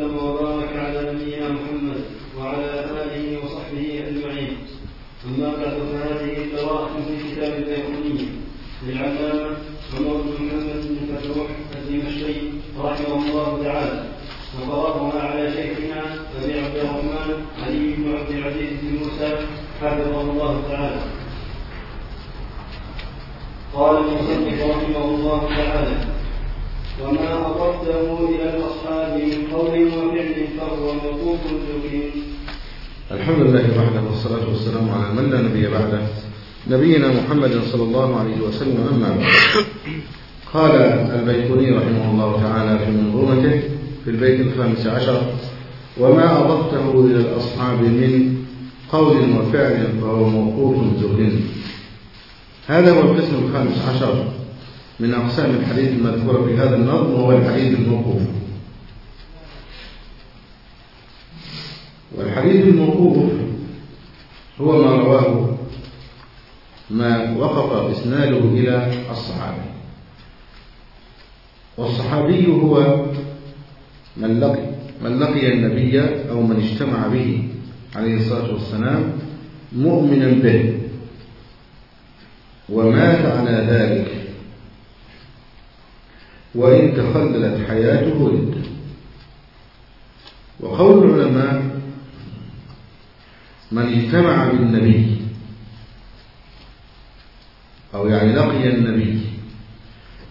وبارك على نبينا محمد وعلى آله وصحبه أجمعين. أما بعد فهذه قراءة في كتاب البيقوني للعلامة عمر بن محمد بن فتوح الدمشقي رحمه الله تعالى. وقرأها على شيخنا أبي عبد الرحمن علي بن عبد العزيز بن موسى حفظه الله تعالى. قال المصنف رحمه الله تعالى وما أضفته إلى الأصحاب من قول وفعل فهو موقوف ذكر الحمد لله وحده والصلاة والسلام على من لا نبي بعده. نبينا محمد صلى الله عليه وسلم أما بعد. قال البيكوني رحمه الله تعالى في منظومته في البيت الخامس عشر وما أضفته إلى الأصحاب من قول وفعل فهو موقوف ذكر هذا هو القسم الخامس عشر. من أقسام الحديث المذكورة في هذا النظم وهو الحديث الموقوف. والحديث الموقوف هو ما رواه ما وقف إسناده إلى الصحابي والصحابي هو من لقي من لقي النبي أو من اجتمع به عليه الصلاة والسلام مؤمنا به. ومات على ذلك. وإن تخللت حياته رد وقول العلماء من اجتمع بالنبي أو يعني لقي النبي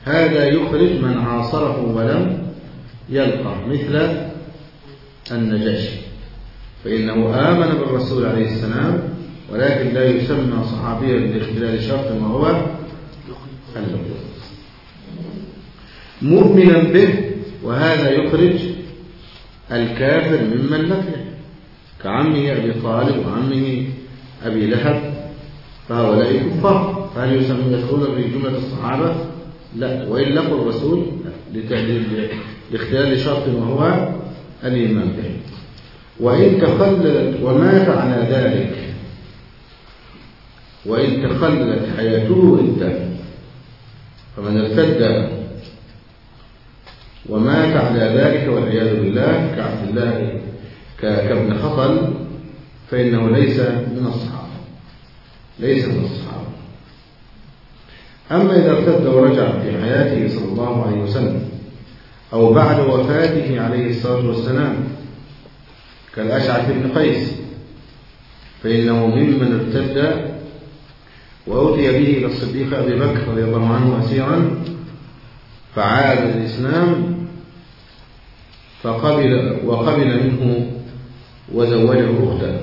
هذا يخرج من عاصره ولم يلقى مثل النجاشي. فإنه آمن بالرسول عليه السلام ولكن لا يسمى صحابيا لاختلال شرط وهو اللقي مؤمنا به وهذا يخرج الكافر ممن لقيه كعمه أبي طالب وعمه أبي لهب فهؤلاء كفار. فهل يسمون يدخلون في جملة الصحابة؟ لا. وإن لقوا الرسول لاختلال شرط وهو الإيمان به. وإن تخللت ومات على ذلك وإن تخللت حياته ردة فمن ارتد ومات على ذلك والعياذ بالله كعبد الله كابن خطل فإنه ليس من الصحابة ليس من الصحابة. أما إذا ارتد ورجع في حياته صلى الله عليه وسلم أو بعد وفاته عليه الصلاة والسلام كالأشعث بن قيس فإنه ممن ارتد وأوتي به إلى الصديق أبي بكر رضي الله عنه أسيرا فعاد الإسلام فقبل وقبل منه وزوجه أخته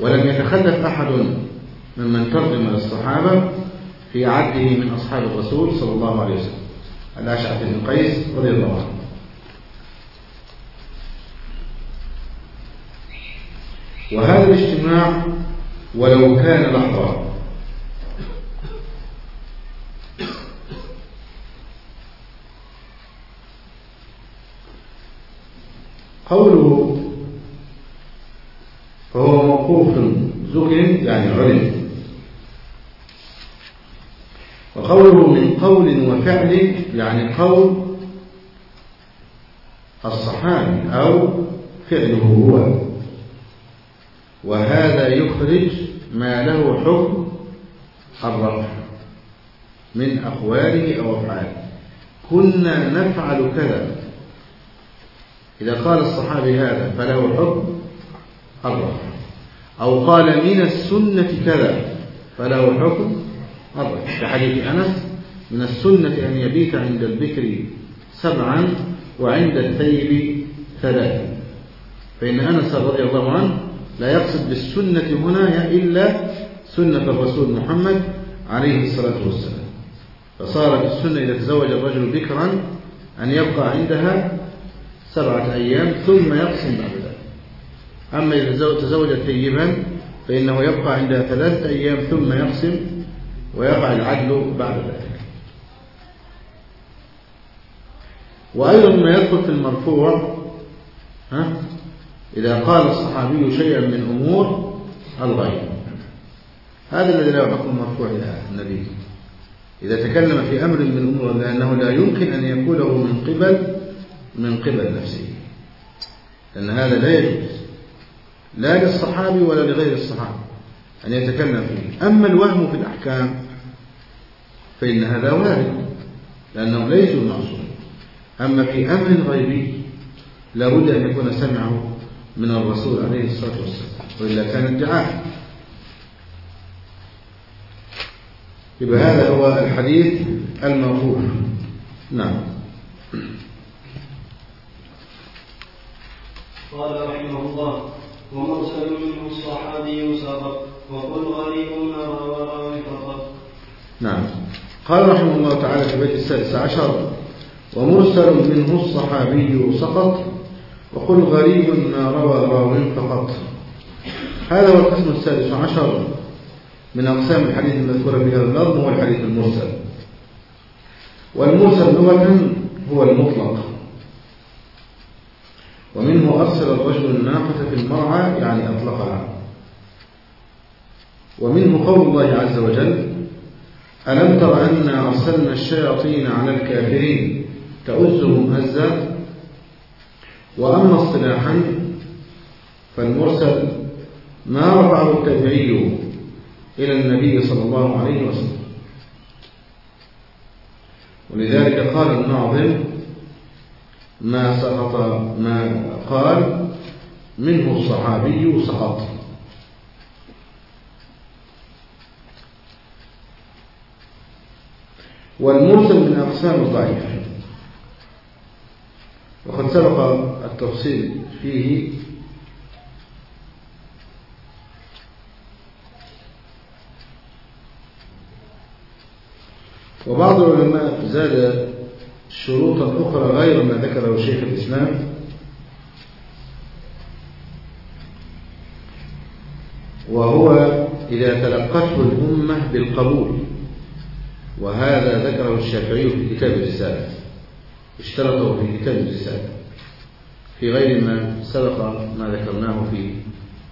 ولم يتخلف أحد ممن ترجم الصحابة في عده من أصحاب الرسول صلى الله عليه وسلم. الأشعث بن قيس رضي الله عنه. وهذا الاجتماع ولو كان لحظة قوله فهو موقوف ذكر يعني علم وقوله من قول وفعل يعني قول الصحابي أو فعله هو. وهذا يخرج ما له حكم الرفع من أقواله أو أفعاله. كنا نفعل كذا. إذا قال الصحابي هذا فله حكم الرفع. أو قال من السنة كذا فله حكم الرفع. كحديث أنس من السنة أن يبيت عند البكر سبعا وعند الثيب ثلاثا. فإن أنس رضي الله عنه لا يقصد بالسنة هنا إلا سنة الرسول محمد عليه الصلاة والسلام. فصارت السنة إذا تزوج الرجل بكرا أن يبقى عندها سبعة أيام ثم يقسم بعد ذلك. أما إذا تزوج ثيبا فإنه يبقى عندها ثلاثة أيام ثم يقسم ويقع العدل بعد ذلك. وأيضا ما يدخل في المرفوع ها إذا قال الصحابي شيئا من أمور الغيب. هذا الذي لا حكم مرفوع إلى النبي. إذا تكلم في أمر من أمور لأنه لا يمكن أن يقوله من قبل من قبل نفسه. لأن هذا لا يجوز. لا للصحابي ولا لغير الصحابي أن يتكلم فيه. أما الوهم في الأحكام فإن هذا وارد لأنهم ليسوا معصومين أما في أمر غيبي لابد أن يكون سمعه من الرسول عليه الصلاة والسلام وإلا كان ادعاء يبقى هذا هو الحديث الموقوف نعم. قال رحمه الله ومرسل منه الصحابي سبق وقل غريب نرى فقط. نعم. قال رحمه الله تعالى في البيت السادس عشر ومرسل منه الصحابي سقط وقل غريب ما روى راو فقط. هذا هو القسم السادس عشر من أقسام الحديث المذكورة في هذا اللفظ هو الحديث المرسل. والمرسل لغة هو المطلق. ومنه أرسل الرجل الناقة في المرعى يعني أطلقها. ومنه قول الله عز وجل ألم تر أنا أرسلنا الشياطين على الكافرين؟ تؤزهم أزا. وأما اصطلاحا فالمرسل ما رفعه التابعي إلى النبي صلى الله عليه وسلم. ولذلك قال الناظم ما سقط ما قال منه الصحابي سقط. والمرسل من أقسام الضعيف وقد سبق التفصيل فيه. وبعض العلماء زاد شروطا أخرى غير ما ذكره شيخ الإسلام. وهو إذا تلقته الأمة بالقبول وهذا ذكره الشافعي في كتاب الرسالة اشترطه في كتاب الرسالة في غير ما سبق ما ذكرناه في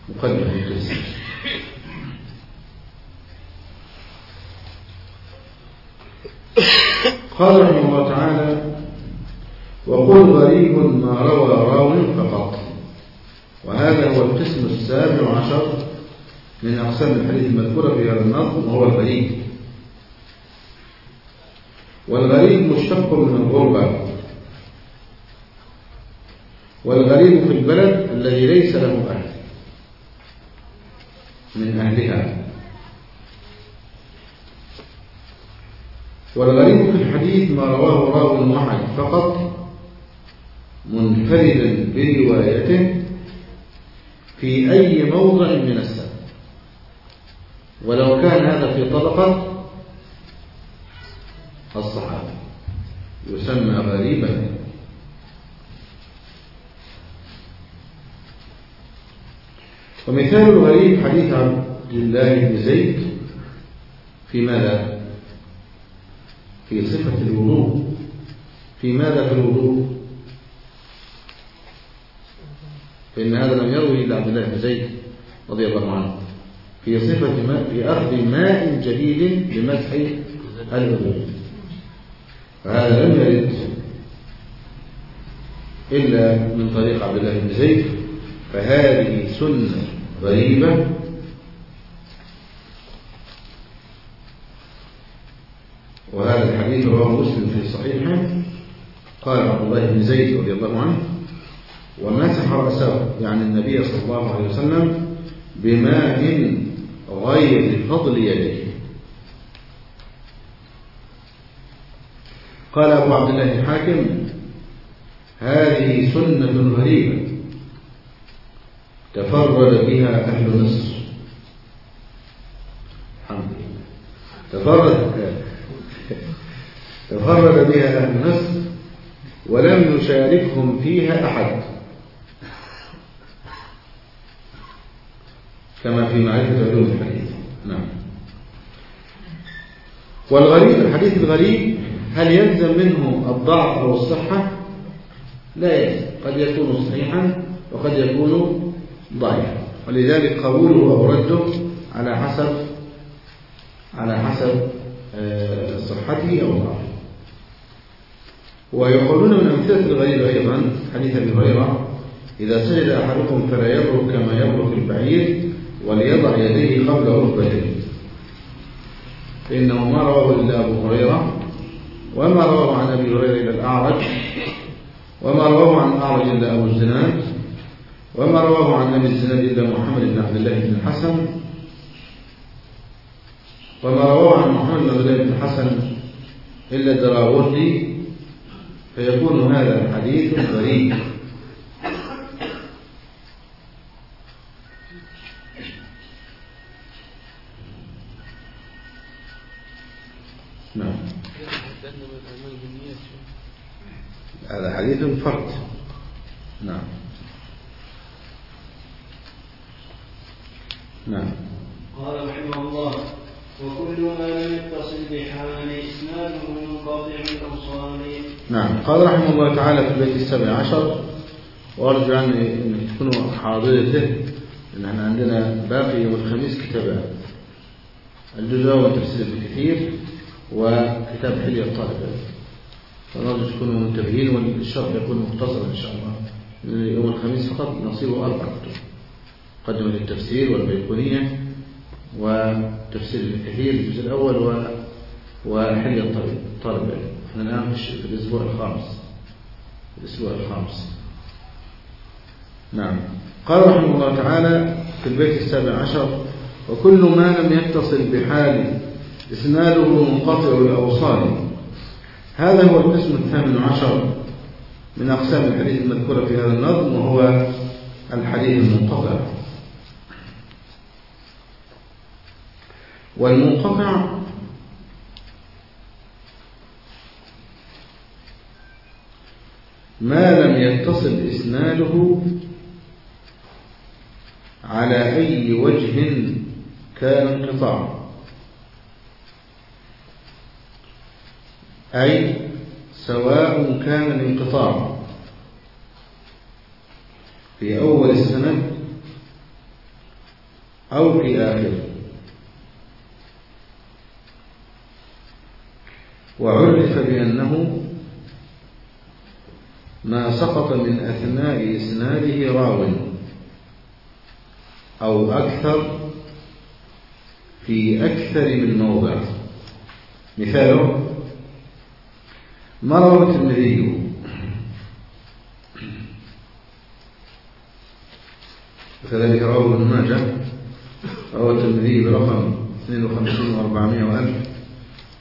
مقدمة القسم قال رحمه الله وقل غريب ما روى راو فقط. وهذا هو القسم السابع عشر من أقسام الحديث المذكورة في هذا النظم وهو الغريب. والغريب مشتق من الغربة. والغريب في البلد الذي ليس له أهل من أهلها. والغريب في الحديث ما رواه راو واحد فقط منفردا بروايته في أي موضع من السنة. ولو كان هذا في طبقة الصحابة يسمى غريبا. ومثال الغريب حديث عبد الله بن زيد في ماذا في صفة الوضوء في ماذا في الوضوء؟ فإن هذا لم يروي إلا عبد الله بن زيد رضي الله عنه. في صفة ماء في أخذ ماء جديد لمسح الوضوء فهذا لم يرد إلا من طريق عبد الله بن زيد. فهذه سنة غريبة. وهذا الحديث رواه مسلم في صحيحه. قال عبد الله بن زيد رضي الله عنه ومسح رأسه يعني النبي صلى الله عليه وسلم بماء غير فضل يديه. قال أبو عبد الله الحاكم هذه سنة غريبة تفرد بها أهل مصر. الحمد لله. تفرد تفرد بها أهل مصر ولم يشاركهم فيها أحد. كما في معرفة علوم الحديث. نعم. والغريب الحديث الغريب هل يلزم منه الضعف أو الصحة لا يلزم. قد يكون صحيحا وقد يكون ضعيفا. ولذلك قبوله أو رده على حسب على حسب صحته أو ضعفه. ويقولون من أمثلة الغريب أيضا حديث أبي هريرة إذا سجد أحدكم فلا يبرك كما يبرك البعير وليضع يديه قبل ركبتيه فإنه ما رواه إلا أبو هريرة وما رواه عن أبي هريرة إلى الأعرج وما رواه عن الأعرج إلا أبو الزناد وما رواه عن أبي الزناد إلا محمد بن عبد الله بن الحسن وما رواه عن محمد بن عبد الله بن الحسن إلا الدراوردي. فيكون هذا حديث غريب. هذا حديث فرد. نعم. نعم. قال رحمه الله وكل ما لم يتصل بحال إسناده منقطع الأوصال. نعم. قال رحمه الله تعالى في البيت السابع عشر وأرجو أن تكونوا حاضرته لأن إحنا عندنا باقي يوم الخميس كتابان الجزء الأول تفسير ابن كثير وكتاب حلية الطالب. فنرجو تكونوا منتبهين والشرح يكون مختصرا إن شاء الله. يوم الخميس فقط نصيبه أربع كتب مقدمة للتفسير والبيقونية وتفسير ابن كثير الجزء الأول و وحلية الطالب طالب إحنا الآن في الأسبوع الخامس. الأسبوع الخامس. نعم. قال رحمه الله تعالى في البيت السابع عشر وكل ما لم يتصل بحال إسناده منقطع الأوصال هذا هو القسم الثامن عشر من أقسام الحديث المذكورة في هذا النظم وهو الحديث المنقطع. والمنقطع ما لم يتصل إسناده على أي وجه كان انقطاع. أي سواء كان الانقطاع في أول السند أو في آخره وعرف بأنه ما سقط من أثناء إسناده راو أو أكثر في أكثر من موضع. مثاله ما روى الترمذي وكذلك رواه ابن ماجه روى الترمذي برقم 52 و400 وألف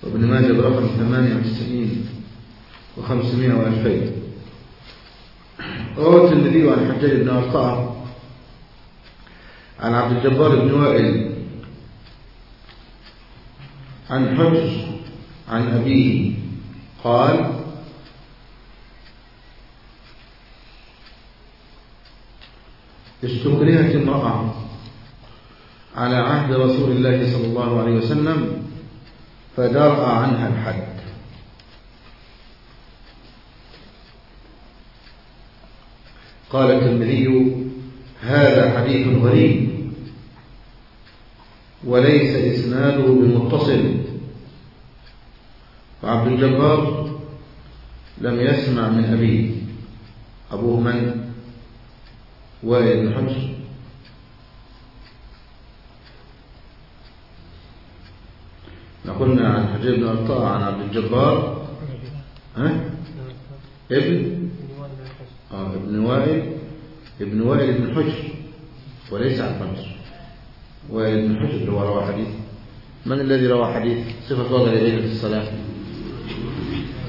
وابن ماجه برقم 98 و500 و2000 روى الترمذي عن حجاج بن أرطاء عن عبد الجبار بن وائل عن حجر عن أبيه. قال استكرهت امرأة على عهد رسول الله صلى الله عليه وسلم فدرأ عنها الحد. قال الترمذي هذا حديث غريب وليس إسناده بمتصل. وعبد الجبار لم يسمع من أبيه. أبوه من؟ وائل بن حجر. نقولنا عن حجير بن أرطاء عن عبد الجبار. ها؟ ابن؟ آه ابن وائل. ابن وائل بن حجر. وليس عن حجر وائل بن حجر هو روى حديث. من الذي روى حديث؟ صفة وضع اليدين في الصلاة.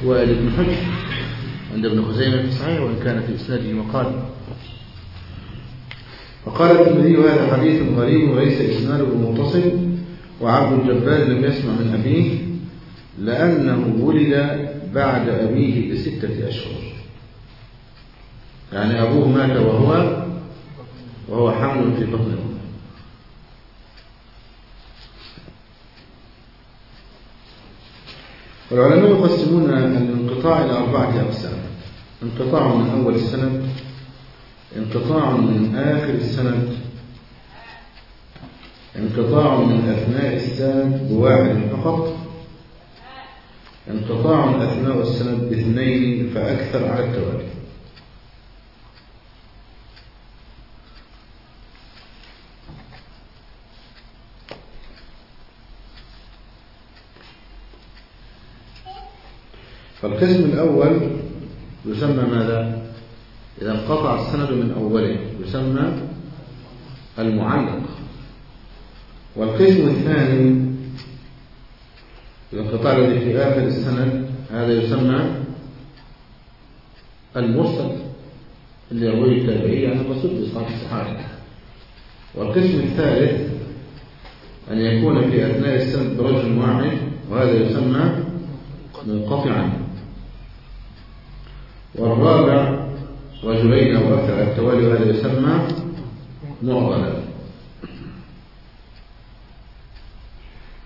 وائل بن حجر عند ابن خزيمة. في صحيح وإن كان في إسناده مقال. فقال الترمذي هذا حديث غريب وليس إسناده متصل وعبد الجبار لم يسمع من أبيه لأنه ولد بعد أبيه بستة أشهر. يعني أبوه مات وهو وهو حمل في بطن أمه والعلماء يقسمون الانقطاع إلى أربعة أقسام. انقطاع من أول السند انقطاع من آخر السند انقطاع من أثناء السند بواحد فقط انقطاع أثناء السند باثنين فأكثر على التوالي. فالقسم الأول يسمى ماذا؟ إذا انقطع السند من أوله يسمى المعلق. والقسم الثاني الانقطاع الذي في آخر السند هذا يسمى المرسل اللي يرويه التابعي عن الرسول بإسقاط الصحابة والقسم الثالث أن يكون في أثناء السند برجل واحد وهذا يسمى منقطعا. والرابع رجلين أو أكثر. التوالي وهذا يسمى معضلا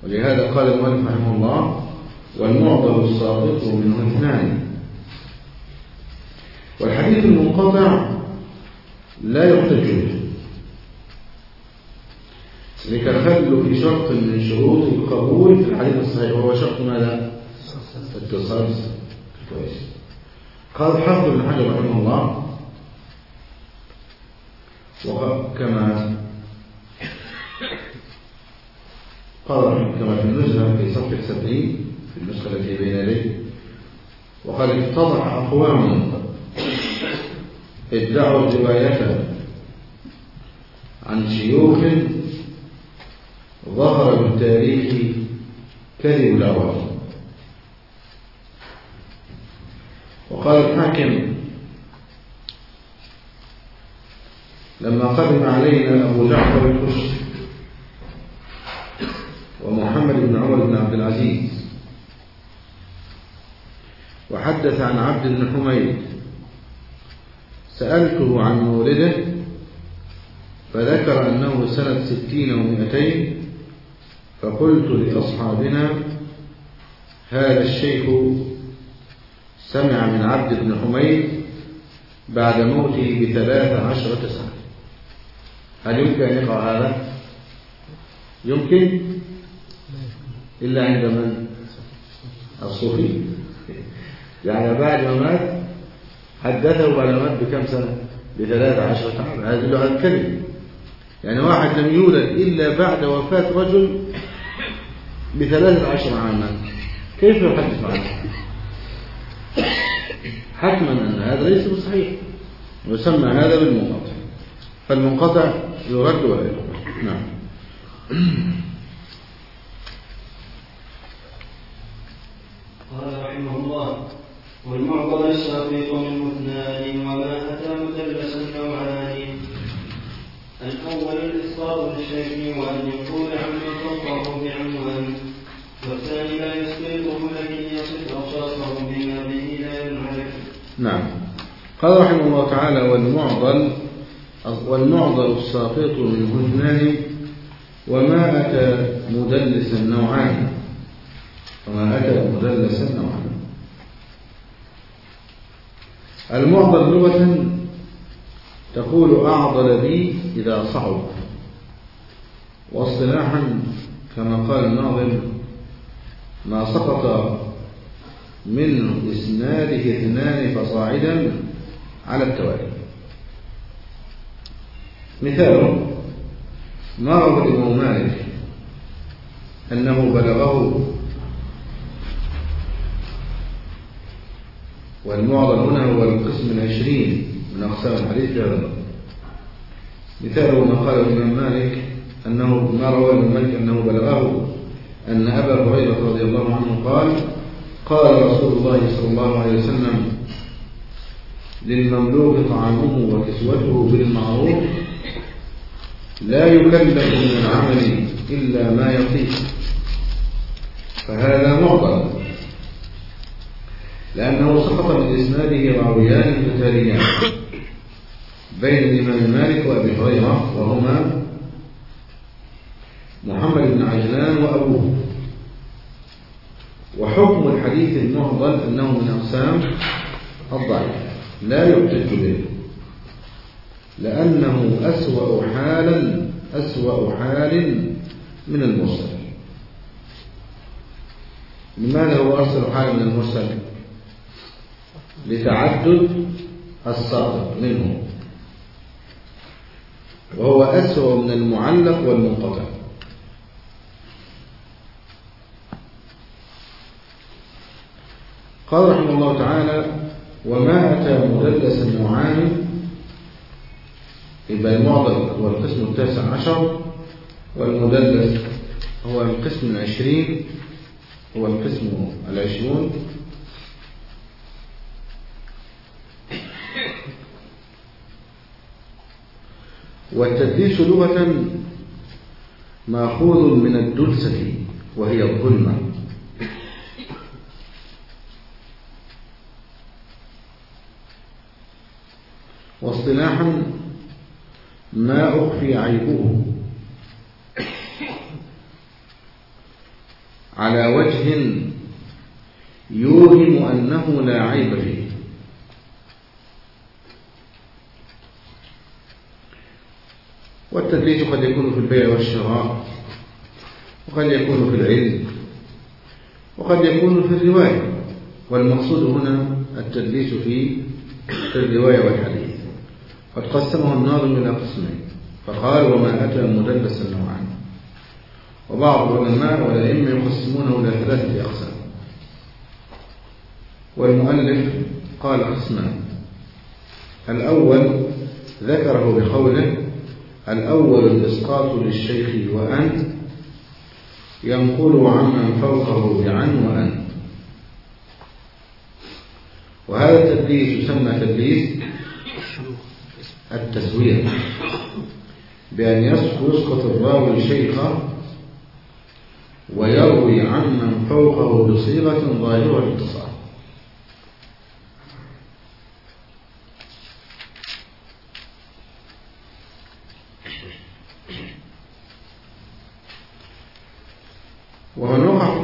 ولهذا قال المؤلف رحمه الله والمعضل الساقط منه اثنان. والحديث المنقطع لا يحتج به. لكفل في شرط من شروط القبول في الحديث الصحيح وهو شرط ماذا؟ اتصال كويس. قال حافظ بن حجر رحمه الله. وكما قال كما في النزهة في صفحة سبعين في النسخة التي بين يديه وقال اتضح أقوام ادعوا الرواية عن شيوخ ظهر بالتاريخ كذب الأوائل وقال الحاكم لما قدم علينا أبو جعفر الكشك ومحمد بن عمر بن عبد العزيز وحدث عن عبد بن حميد سألته عن مولده فذكر أنه سنة ستين ومئتين فقلت لأصحابنا هذا الشيخ سمع من عبد بن حميد بعد موته بثلاث عشرة سنة هل يمكن أن يقع هذا؟ يمكن إلا عند من؟ الصوفي يعني بعد ما مات حدثه بعد ما مات بكم سنة؟ بثلاث عشرة عام هذا يدل على يعني واحد لم يولد إلا بعد وفاة رجل بثلاث عشر عاما كيف يحدث عنه؟ حتما أن هذا ليس بصحيح. ويسمى هذا بالمنقطع. فالمنقطع يرد ولا نعم. قال رحمه الله والمعضل الشريط منه اثنان وما أتى مدلسا نوعان الأول الإسقاط بالشيخ وأن يقول عمن فوقه بعنوان نعم. قال رحمه الله تعالى والمعضل والمعضل الساقط منه اثنان وما أتى مدلسا نوعان وما أتى مدلسا نوعان المعضل لغة تقول أعضل بي إذا صعب. واصطلاحا كما قال الناظم ما سقط من إسناده اثنان فصاعدا على التوالي. مثال ما روى الإمام مالك أنه بلغه والمعضل هنا هو القسم العشرين من أقسام الحديث في هذا مثاله ما قال الإمام مالك أنه ما روى الإمام مالك أنه بلغه أن أبا هريرة رضي الله عنه قال قال رسول الله صلى الله عليه وسلم للمملوك طعامه وكسوته بالمعروف لا يكلف من العمل إلا ما يطيق. فهذا معضل لأنه سقط من إسناده راويان متتاليان بين الإمام مالك وأبي هريرة وهما محمد بن عجلان وأبوه. وحكم الحديث المعضل أنه من أقسام الضعيف. لا يحتج به لأنه أسوأ حالا أسوأ حال من المرسل. لماذا هو أرسل حال من المرسل؟ لتعدد الساقط منه وهو أسوأ من المعلق والمنقطع. قال رحمه الله تعالى وما أتى مدلس النوعان يبقى المعضل هو القسم التاسع عشر والمدلس هو القسم العشرين هو القسم العشرون. والتدليس لغة مأخوذ من الدلسة وهي الظلمة. واصطلاحا ما أخفي عيبه. على وجه يوهم أنه لا عيب فيه. والتدليس قد يكون في البيع والشراء وقد يكون في العلم وقد يكون في الرواية. والمقصود هنا التدليس في الرواية والحديث. قد قسمه الناظم إلى قسمين فقال وما أتى مدلس النوعان وبعض العلماء والأئمة يقسمونه إلى ثلاثة أقسام. والمؤلف قال قسمان الأول ذكره بقوله الأول الإسقاط للشيخ وأن ينقل عمن فوقه بعن وأن وهذا التدليس يسمى تدليس التسوية. بأن يسقط الراوي شيخه ويروي عمن فوقه بصيغة ظاهرة الاتصال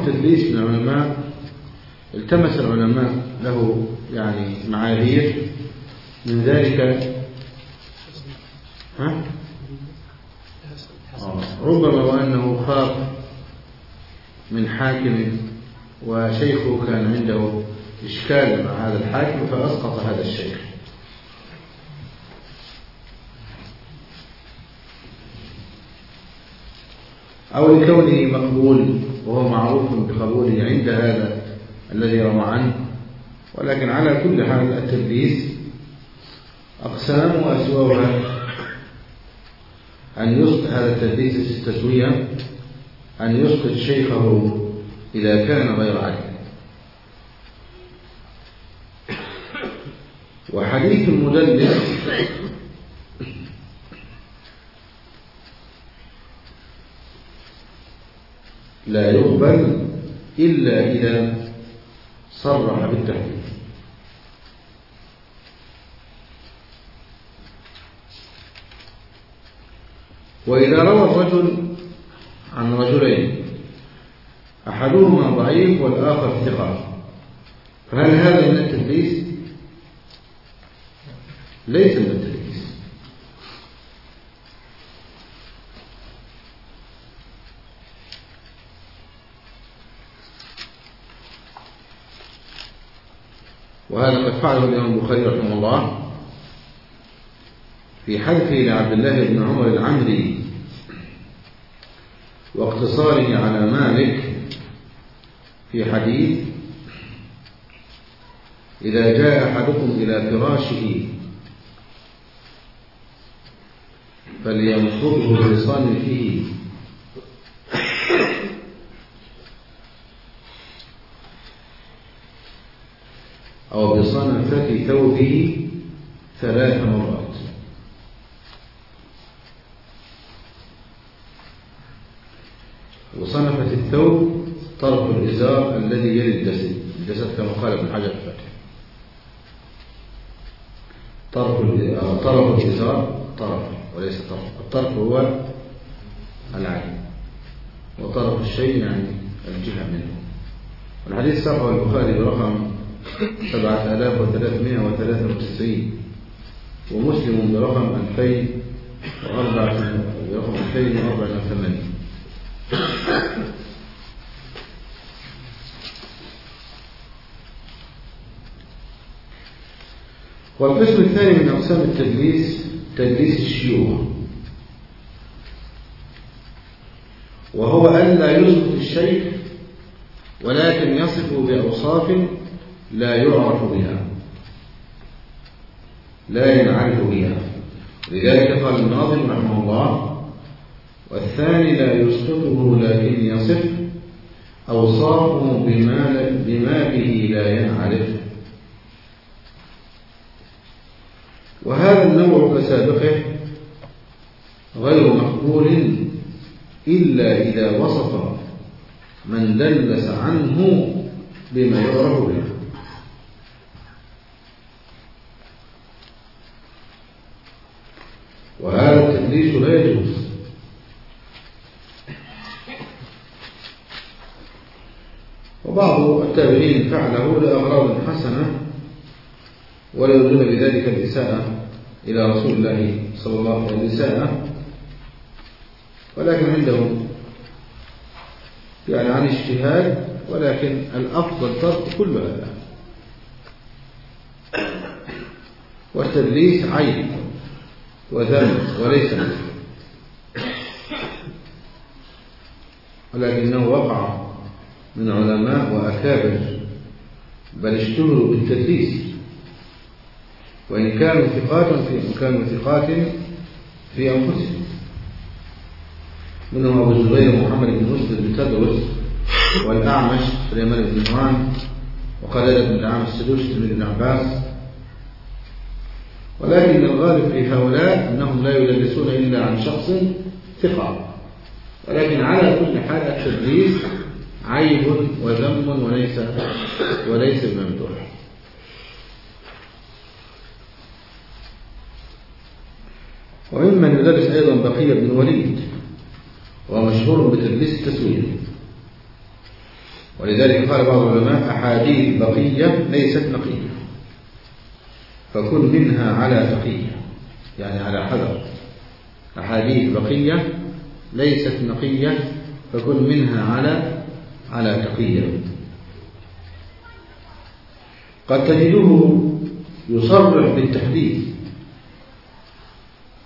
التدليس من العلماء. التمس العلماء له يعني معاذير من ذلك ها؟ آه. ربما وأنه خاف من حاكم وشيخه كان عنده إشكال مع هذا الحاكم فأسقط هذا الشيخ أو لكونه مقبول وهو معروف بقبوله عند هذا الذي روى عنه ولكن على كل حال التدليس أقسام وأسوأها أن يسقط هذا التدليس التسوية أن يسقط شيخه إذا كان غير عدل وحديث المدلس لا يقبل إلا إذا صرح بالتحديث وإذا روى الرجل عن رجلين أحدهما ضعيف والآخر ثقة فهل هذا من التدليس؟ ليس من التدليس وهذا قد فعله الإمام البخاري رحمه الله في حذفه لعبد الله بن عمر العمري واقتصاره على مالك في حديث إذا جاء أحدكم إلى فراشه فلينفضه بلسان أو بصنفة ثوبه ثلاث مرات. الثوب طرف الإزار الذي يلي الجسد. الجسد كما قال ابن حجر الفتح. طرف طرف الإزار طرف وليس طرف. الطرف هو العين. وطرف الشيء يعني الجهة منه. والحديث ساقه البخاري برقم 7393 ومسلم برقم 2004 برقم 2084 والقسم الثاني من أقسام التدليس تدليس الشيوخ وهو ألا يثبت الشيخ ولكن يصف بأوصاف لا يعرف بها. لا ينعرف بها. لذلك قال الناظم رحمه الله والثاني لا يسقطه لكن يصف أوصافه بما, بما به لا ينعرف. وهذا النوع كسابقه غير مقبول إلا إذا وصف من دلس عنه بما يعرف به. وهذا التدليس لا يجوز. وبعض التابعين فعله لأغراض حسنة ولا يريدون بذلك الإساءة إلى رسول الله صلى الله عليه وسلم. ولكن عندهم يعني عن اجتهاد ولكن الأفضل ترك كل هذا. والتدليس عيب وذنب وليس ولكنه وقع من علماء وأكابر بل اشتهروا بالتدليس. وإن كانوا ثقات في كانوا ثقات في أنفسهم. منهم أبو الزبير محمد بن مسلم بن تدرس والأعمش سليمان بن نعمان وقلالة بن عام السدوس تلميذ ابن عباس. ولكن الغالب في هؤلاء أنهم لا يدرسون إلا عن شخص ثقة. ولكن على كل حال التدريس عيب وذم وليس وليس بممدوح وممن يدرس أيضا بقية بن الوليد ومشهور بتدليس التسوية ولذلك قال بعض العلماء أحاديث بقية ليست نقية. فكن منها على تقية يعني على حذر. أحاديث بقية ليست نقية فكن منها على على تقية. قد تجده يصرح بالتحديث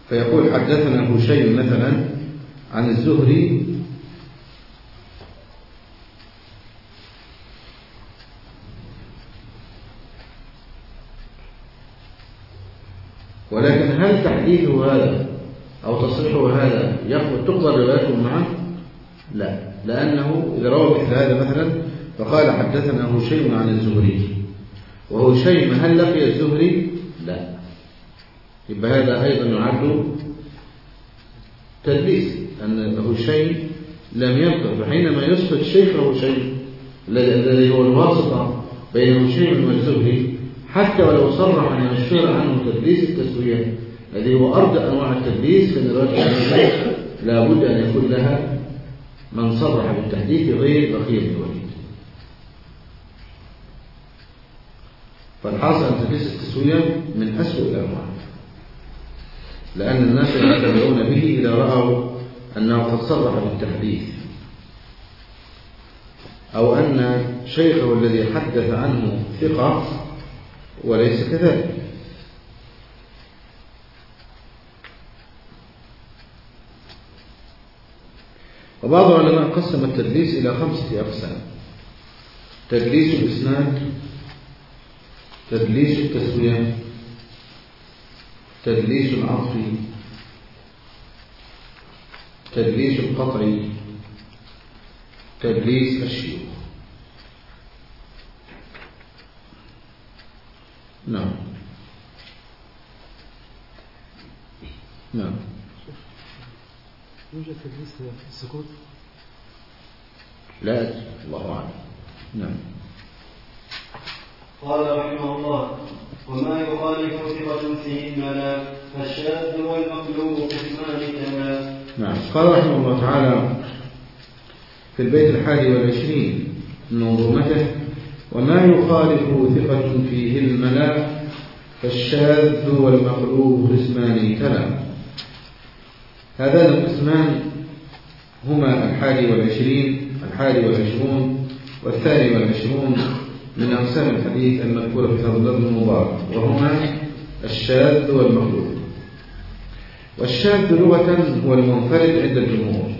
فيقول حدثنا هشيم مثلا عن الزهري ولكن هل تحديثه هذا أو تصريحه هذا يقبل تقبل روايته معه لا لأنه إذا روى مثل هذا مثلا فقال حدثنا هشيم عن الزهري. وهشيم هل لقي الزهري؟ لا. يبقى هذا أيضا يعد تدليس أن هشيم لم يلقى فحينما يثبت شيخه هشيم الذي هو الواسطة بين هشيم والزهري حتى ولو صرح أن يشير عنه تدليس التسوية الذي هو أرجى أنواع التدليس فإن الرجل لابد أن يكون لها من صرح بالتحديث غير بقية الوليد فالحاصل أن تدليس التسوية من أسوأ الأنواع. لأن الناس يتبعون به إذا رأوا أنه قد صرح بالتحديث. أو أن شيخه الذي حدث عنه ثقة وليس كذلك. وبعض العلماء قسم التدليس إلى خمسة أقسام. تدليس الإسناد تدليس التسوية تدليس العطف تدليس القطع تدليس الشيوخ. نعم. نعم. يوجد تدليس في السكوت؟ لا الله أعلم. نعم. قال رحمه الله وما يخالف ثقة فيه الملا فالشاذ والمقلوب قسمان كما نعم. قال رحمه الله تعالى في البيت الحادي والعشرين من منظومته وما يخالف ثقة فيه الملا فالشاذ والمقلوب قسمان تلا. هذان القسمان هما الحادي والعشرين الحادي والعشرون والثاني والعشرون من أقسام الحديث المذكورة في هذا الضرب المبارك وهما الشاذ والمخلوق والشاذ لغة هو المنفرد عند الجمهور.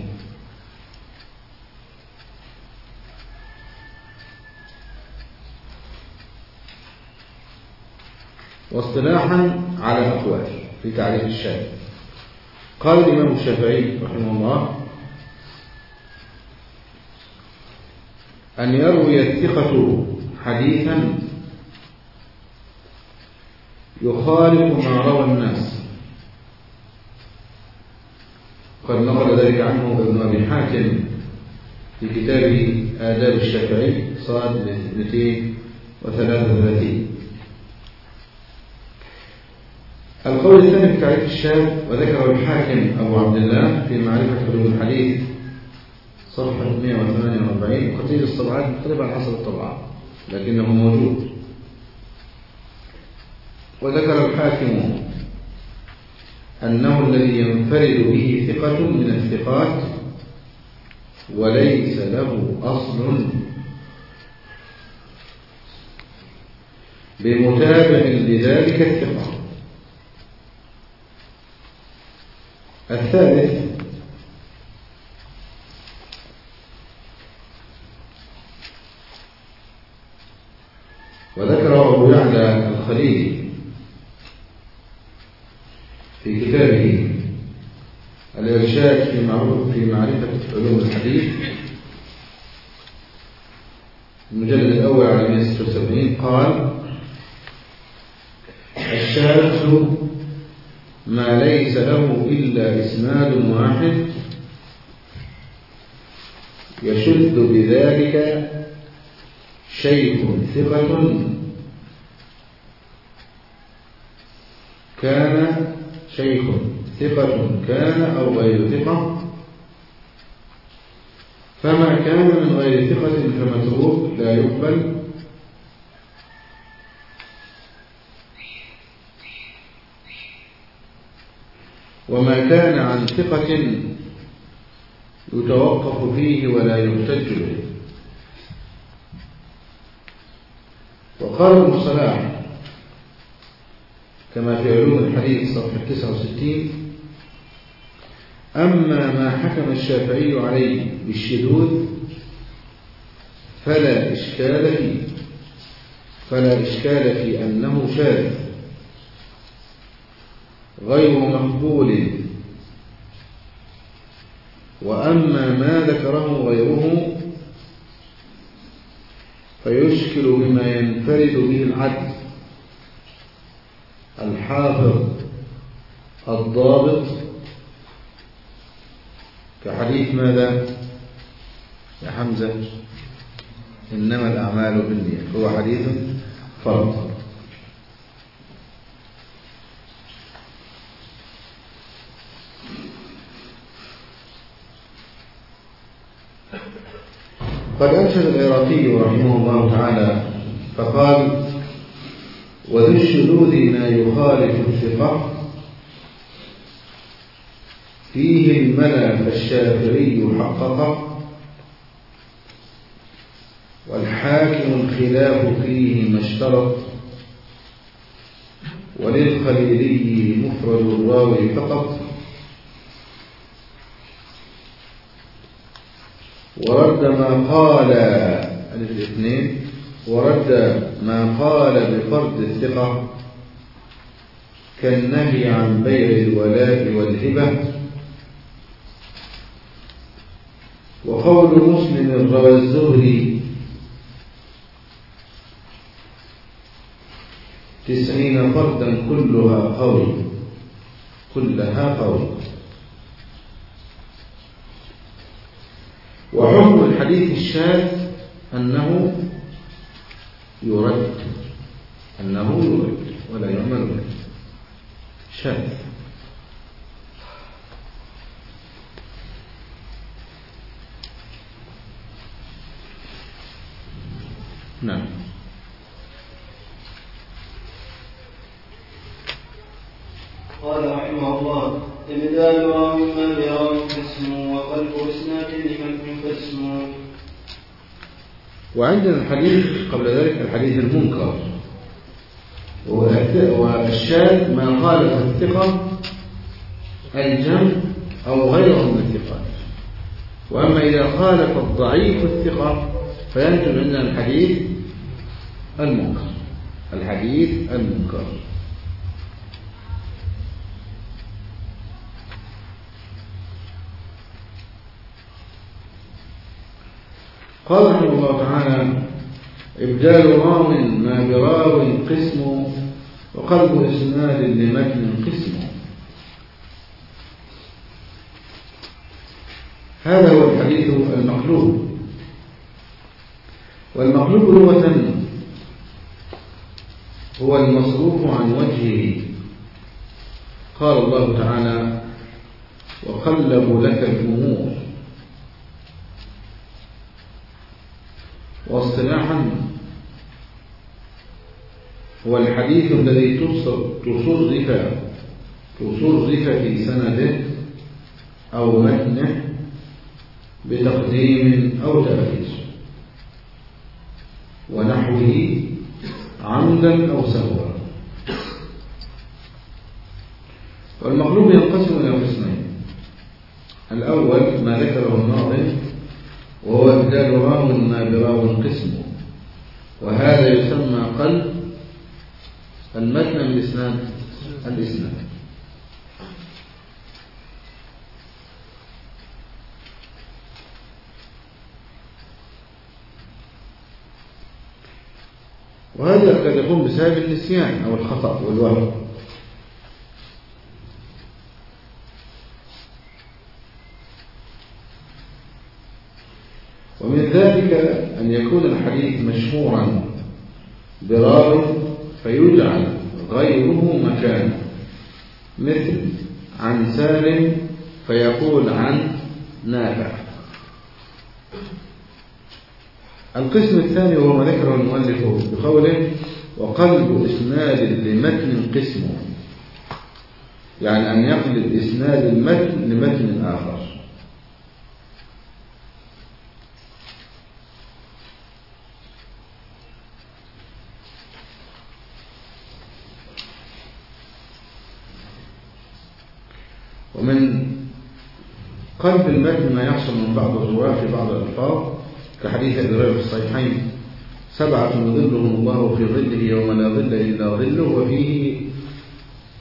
واصطلاحا على أقوال في تعريف الشاذ. قال الإمام الشافعي رحمه الله أن يروي الثقة حديثا يخالف ما روى الناس. قد نقل ذلك عنه ابن أبي حاتم في كتابه آداب الشافعي صاد 233 القول الثاني في تعريف الشاذ وذكره الحاكم أبو عبد الله في معرفة علوم الحديث صفحة 148 وقتيل الصبعات على حسب الطبعات لكنه موجود. وذكر الحاكم أنه الذي ينفرد به ثقة من الثقات وليس له أصل. بمتابع لذلك الثقة. الثالث وذكر أبو يعلى الخليلي في كتابه الإرشاد في معروف في معرفة علوم الحديث المجلد الأول على 176 قال الشاذ ما ليس له إلا إسناد واحد يشد بذلك شيخ ثقة. كان شيخ ثقة كان أو غير ثقة. فما كان من غير ثقة فمتروك لا يقبل. وما كان عن ثقة يتوقف فيه ولا يحتج به. وقال ابن صلاح كما في علوم الحديث صفحة 69 أما ما حكم الشافعي عليه بالشذوذ فلا إشكال فيه. فلا إشكال في أنه شاذ. غير مقبول. وأما ما ذكره غيره فيشكل بما ينفرد به العدل الحافظ الضابط كحديث ماذا؟ يا حمزة إنما الأعمال بالنية هو حديث فرض قد العراقي رحمه الله تعالى فقال وذو الشذوذ ما يخالف الثقة فيه الملا فالشافعي حقق والحاكم الخلاف فيه ما اشترط وللخليلي مفرد الراوي فقط. ورد ما قال الاثنين ورد ما قال بفرض الثقة كالنهي عن بيع الولاء والهبة. وقول مسلم روى الزهري تسعين فردا كلها قول كلها قول. وحكم الحديث الشاذ أنه يرد أنه يرد ولا يعمل به شاذ نعم قال رحمه الله إبدال راو ما براو فاسم وقلب إسناد لمن فاسم الحديث المنكر. والشاذ ما خالف الثقة الجمع أو غيره من الثقات وأما إذا خالف الضعيف الثقة فينتج عندنا الحديث المنكر. الحديث المنكر. قال رحمه الله تعالى إبدال راو ما براو قسم وقلب إسناد لمتن قسم. هذا هو الحديث المقلوب والمقلوب لغة هو المصروف عن وجهه. قال الله تعالى وقلبوا لك الأمور واصطلاحا هو الحديث الذي تصرف تصرف في سنده أو متنه بتقديم أو تأخير ونحوه عمدا أو سهوا والمقلوب ينقسم إلى قسمين. الأول ما ذكره الناظم وهو إبدال راو ما براو قسمه وهذا يسمى قلب المتن الإسناد. الإسناد. وهذا قد يكون بسبب النسيان أو الخطأ والوهم. ومن ذلك أن يكون الحديث مشهورا براو فيجعل غيره مكانه مثل عن سالم فيقول عن نافع. القسم الثاني وهو ما ذكره المؤلف بقوله وقلب إسناد لمتن قسمه. يعني أن يقلب إسناد المتن لمتن آخر ومن قلب المتن ما يحصل من بعض الرواة في بعض الألفاظ كحديث أبي هريرة في الصحيحين سبعة يظلهم الله في ظله يوم لا ظل إلا ظله وفيه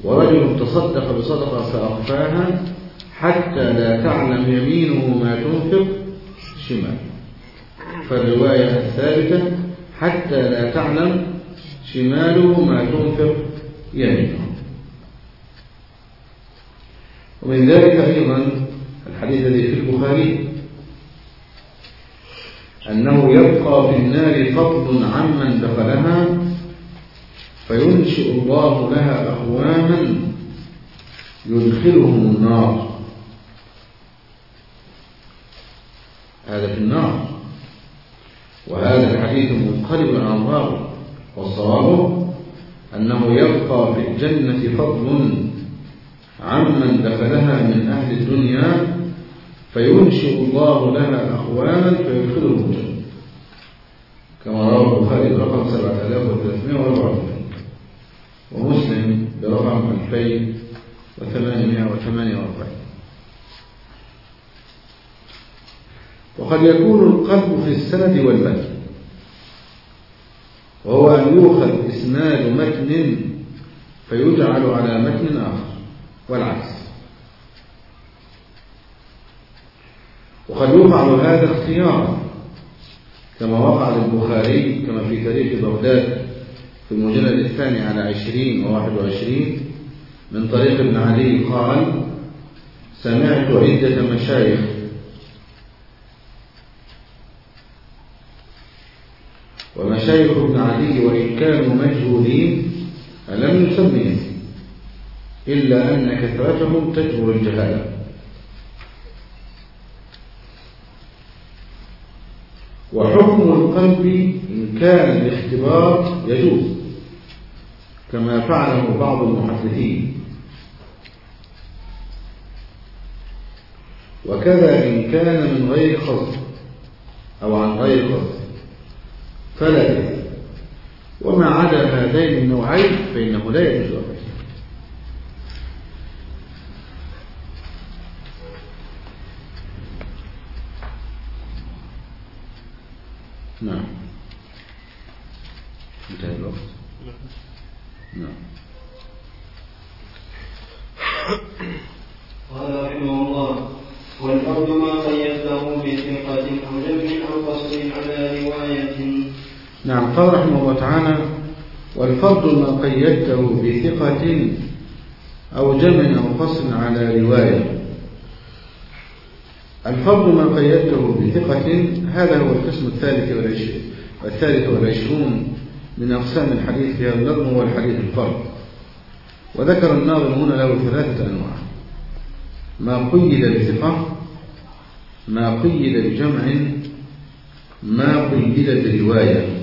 ورجل تصدق بصدقة فأخفاها حتى لا تعلم يمينه ما تنفق شمال فالرواية الثابتة حتى لا تعلم شماله ما تنفق يمينه. ومن ذلك أيضا الحديث الذي في البخاري أنه يبقى في النار فضل عمن دخلها فينشئ الله لها أقواما يدخلهم النار. هذا في النار. وهذا الحديث منقلب عن الراوي والصواب أنه يبقى في الجنة فضل عمن دخلها من أهل الدنيا فينشئ الله لها أقواما فيدخلهم الجنة. كما روى البخاري برقم 7344 ومسلم برقم 2848 وقد يكون القلب في السند والمتن. وهو أن يؤخذ إسناد متن فيجعل على متن آخر. والعكس. وقد يفعل هذا اختيارا كما وقع للبخاري كما في تاريخ بغداد في المجلد الثاني على عشرين وواحد وعشرين من طريق ابن علي قال سمعت عدة مشايخ ومشايخ ابن علي وإن كانوا مجهولين لم يسميهم إلا أن كثرتهم تجبر الجهالة. وحكم القلب إن كان الاختبار يجوز كما فعله بعض المحدثين. وكذا إن كان من غير قصد أو عن غير قصد فلا إثم وما عدا هذين النوعين فإنه لا يجوز أبدا نعم انتهى الوقت نعم قال رحمه الله والفرد ما قيدته بثقة أو جمع أو قصر على رواية نعم قال رحمه الله تعالى والفرد ما قيدته بثقة أو جمع أو قصر على رواية. الفرد ما قيدته بثقة هذا هو القسم الثالث والعشرين والثالث والعشرون من أقسام الحديث في هذا النظم هو الحديث الفرد. وذكر الناظم هنا له ثلاثة أنواع. ما قيد بثقة ما قيد بجمع ما قيد برواية.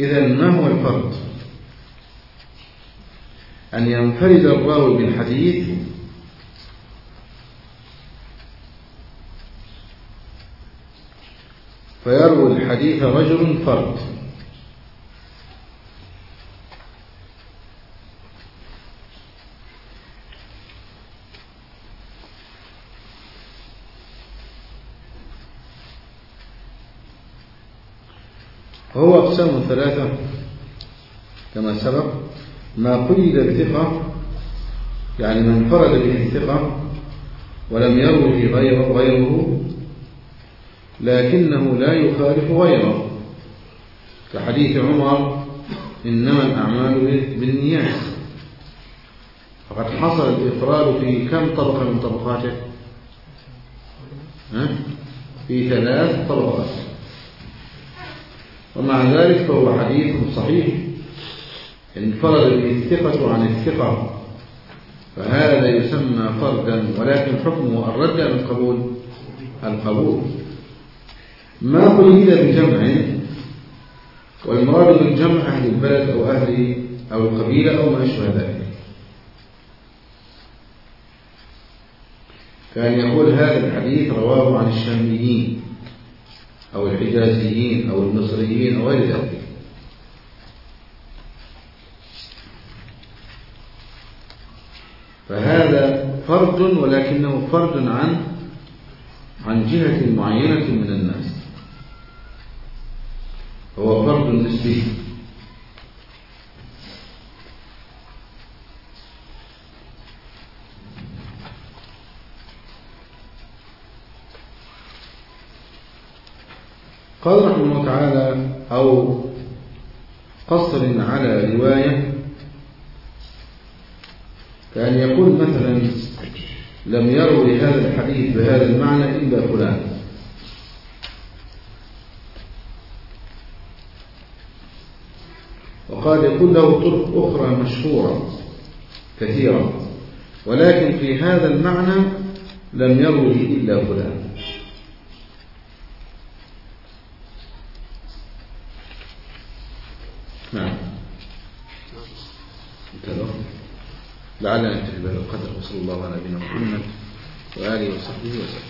إذا ما هو الفرد أن ينفرد الراوي بالحديث فيروي الحديث رجل فرد وهو أقسام ثلاثة كما سبق ما قيد بثقة يعني من انفرد به الثقة ولم يروه غيره, غيره لكنه لا يخالف غيره. كحديث عمر إنما الأعمال بالنيات. فقد حصل الإفراد في كم طبقة من طبقاته؟ في ثلاث طبقات. ومع ذلك فهو حديث صحيح. انفرد به الثقة عن الثقة فهذا يسمى فردا ولكن حكمه الرد من القبول القبول. ما قيد بجمع والمراد بالجمع أهل البلد أو أهل أو القبيلة أو ما أشبه ذلك. كان يقول هذا الحديث رواه عن الشاميين. أو الحجازيين أو المصريين أو غير ذلك. فهذا فرد ولكنه فرد عن عن جهة معينة من الناس. هو فرد نسبي. قال رحمه تعالى أو قصر على رواية كأن يقول مثلا لم يروي هذا الحديث بهذا المعنى إلا فلان. وقال يقول له طرق أخرى مشهورة كثيرة ولكن في هذا المعنى لم يروي إلا فلان. وصلى الله على نبينا محمد وآله وصحبه وسلم.